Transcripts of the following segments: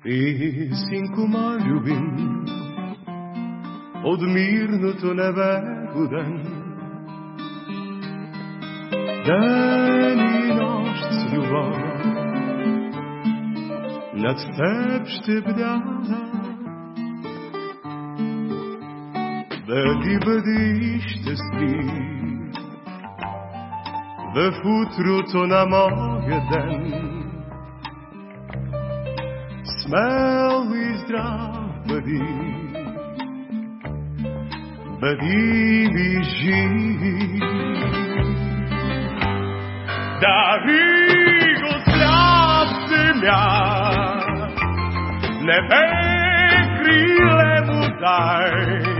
Спи, синко ма любим, от мирното небе буден. Ден и нощ с любов над теб ще бдя. Бъди, бъди щастлив в на моя ден. Смел и здрав бъди, бъди ми жив. Дари го сляп земя, небе криле му дай.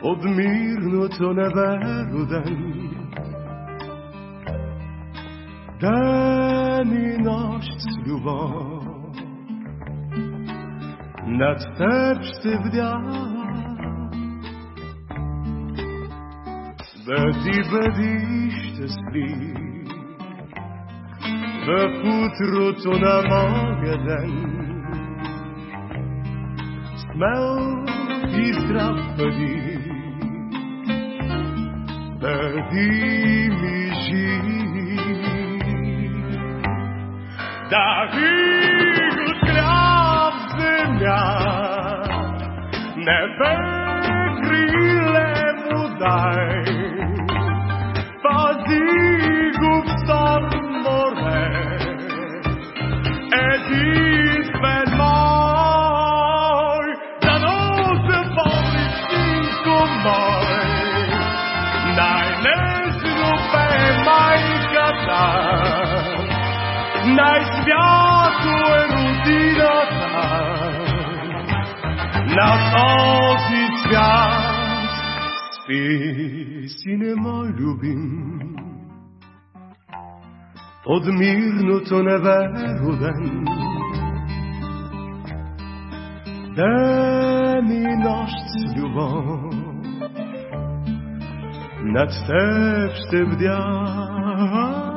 ти да от мирното небе роден. Ден и нощ с любов над теб ще бдя. Бъди, бъди щастлив в утрото на моя ден. Смел и здрав бъди, бъди ми жив. Го здрав земя, небе криле му дай. Най-свято е родината на този свят. Спи, сине мой любим, под мирното небе роден. Ден и нощ с любов над теб ще бдя.